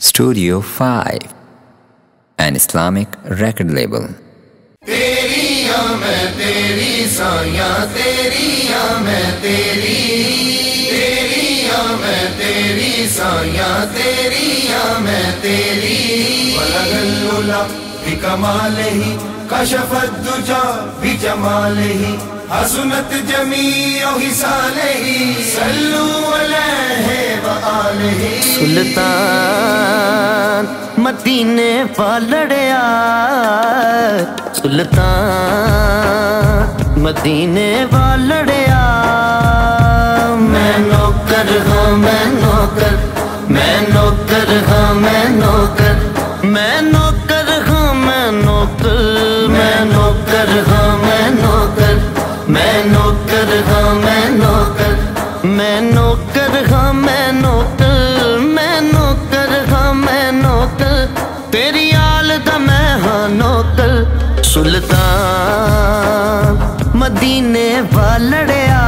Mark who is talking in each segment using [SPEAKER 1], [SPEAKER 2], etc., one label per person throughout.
[SPEAKER 1] Studio 5, an Islamic record label.
[SPEAKER 2] تیریاں میں تیری تیریاں میں تیری میں تیری تیریاں میں تیری بکمال ہی کشف الدجا بجمال ہی حسنت جمیع صلو علیہ
[SPEAKER 3] سلطان مدینے والڑیا سلطان مدینے والڑیا۔ میں نوکر ہوں مدینے والڑیا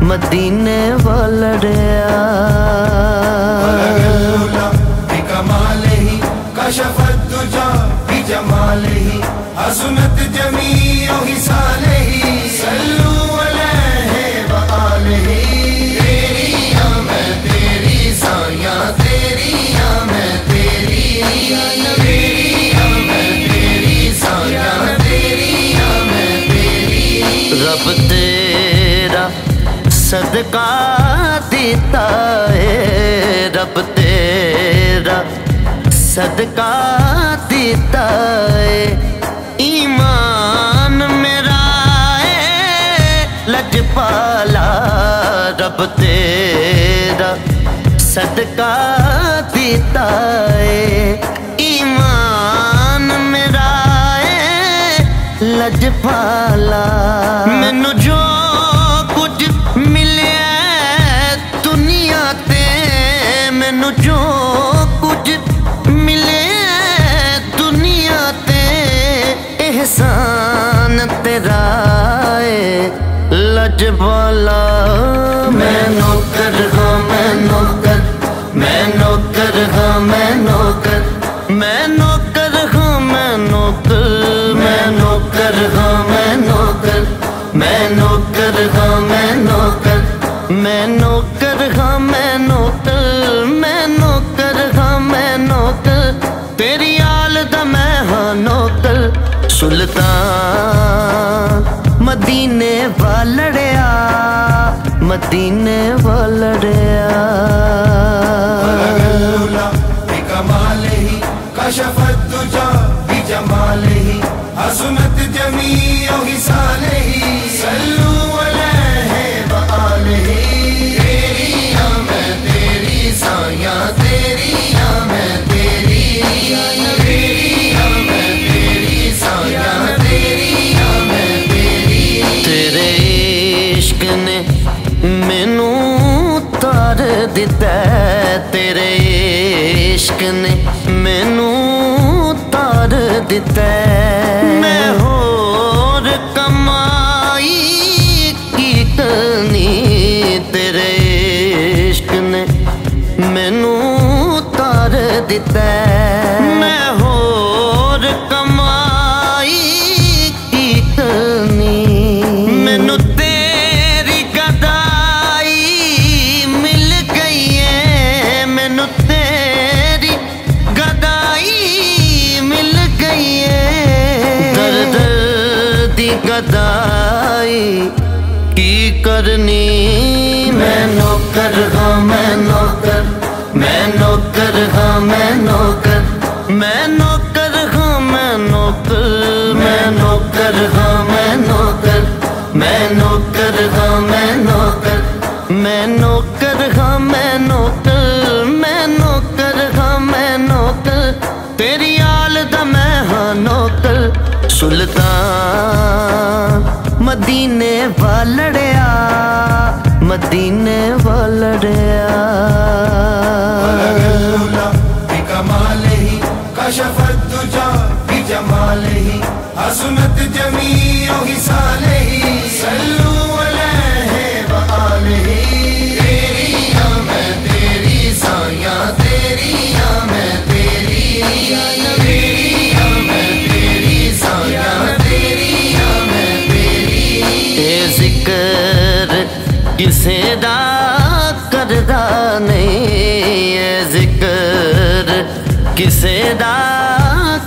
[SPEAKER 3] مدینے والڑیا۔
[SPEAKER 2] العلا بکمالہ کشف الدجا بجمالہ حسنت
[SPEAKER 3] رب تیرا صدقہ دیتا ہے۔ رب تیرا صدقہ دیتا ہے۔ ایمان میرا ہے لجپالا رب تیرا صدقہ دیتا ہے۔ ਲਜਪਾਲਾ। ਮੈਨੂੰ ਜੋ ਕੁਝ ਮਿਲਿਆ ਦੁਨੀਆ ਤੇ, ਮੈਨੂੰ ਜੋ ਕੁਝ ਮਿਲਿਆ ਦੁਨੀਆ ਤੇ ਇਹਸਾਨ ਤੇਰਾ ਏ ਲਜ سلطان مدینے والڑیا مدینے والڑیا۔
[SPEAKER 2] العلا بکمالہ کشف الدجا بجمالہ حسنت جمیع حسالہ
[SPEAKER 3] ਨੇ ਮੈਨੂੰ ਤਾਰ ਦਿੱਤਾ ਮੈਂ ਹੋਰ ਕਮਾਈ ਕੀ ਕਰਨੀ ਤੇਰੇ ਇਸ਼ਕ ਨੇ ਮੈਨੂੰ ਤਾਰ ਦਿੱਤਾ ਮੈਂ گدائی کی کرنی؟ میں نوکر ہاں میں نوکر۔ میں نوکر ہاں میں نوکر۔ میں نوکر ہاں میں نوکر۔ میں نوکر ہاں میں نوکر۔ میں نوکر ہاں میں نوکر۔ میں نوکر ہاں میں نوکر۔ میں نوکر ہاں میں نوکر۔ تیری سلطان مدینے والڑیا مدینے والڑیا۔
[SPEAKER 2] العلا بکمالہ کشف الدجا بجمالہ حسنت جمیع حسالہ سیدا کردہ نہیں ہے ذکر، کسے دا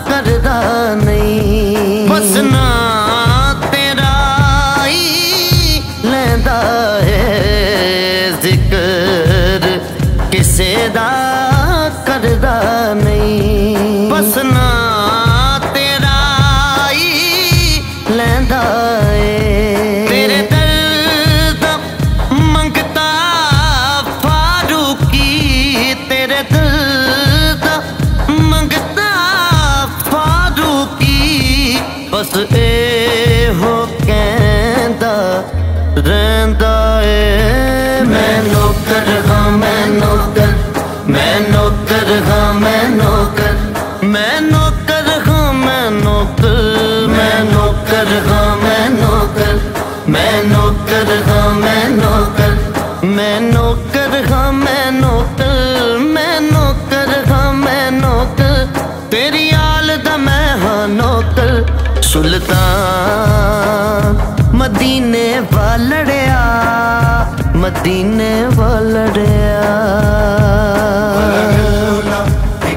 [SPEAKER 2] کردہ
[SPEAKER 3] نہیں۔ بس نا تیرا ہی لیندہ ہے ذکر، کسے دا کردہ نہیں۔ بس نا تیرا ہی لیندہ ہے۔ ਹੋ ਕਹਿੰਦਾ, ਰਹਿੰਦਾ ਏ। ਮੈਂ ਨੌਕਰ ਹਾਂ, ਮੈਂ ਨੌਕਰ। ਮੈਂ ਨੌਕਰ ਹਾਂ, ਮੈਂ ਨੌਕਰ। ਮੈਂ سلطان، مدینے والڑیا مدینے والڑیا۔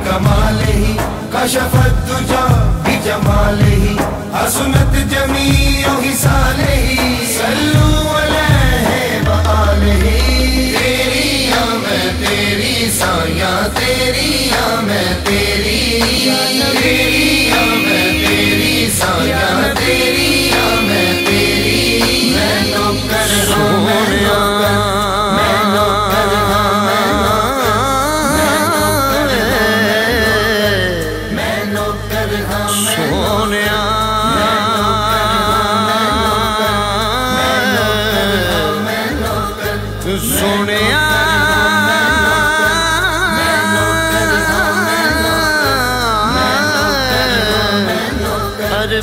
[SPEAKER 3] کمال ہی
[SPEAKER 2] کشفت تجا بھی جمال ہی حسنت جمیع حسال ہی۔ صلو علیہ وآلہ تیری یا میں تیری سایہ، تیری یا میں تیری۔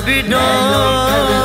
[SPEAKER 3] be done.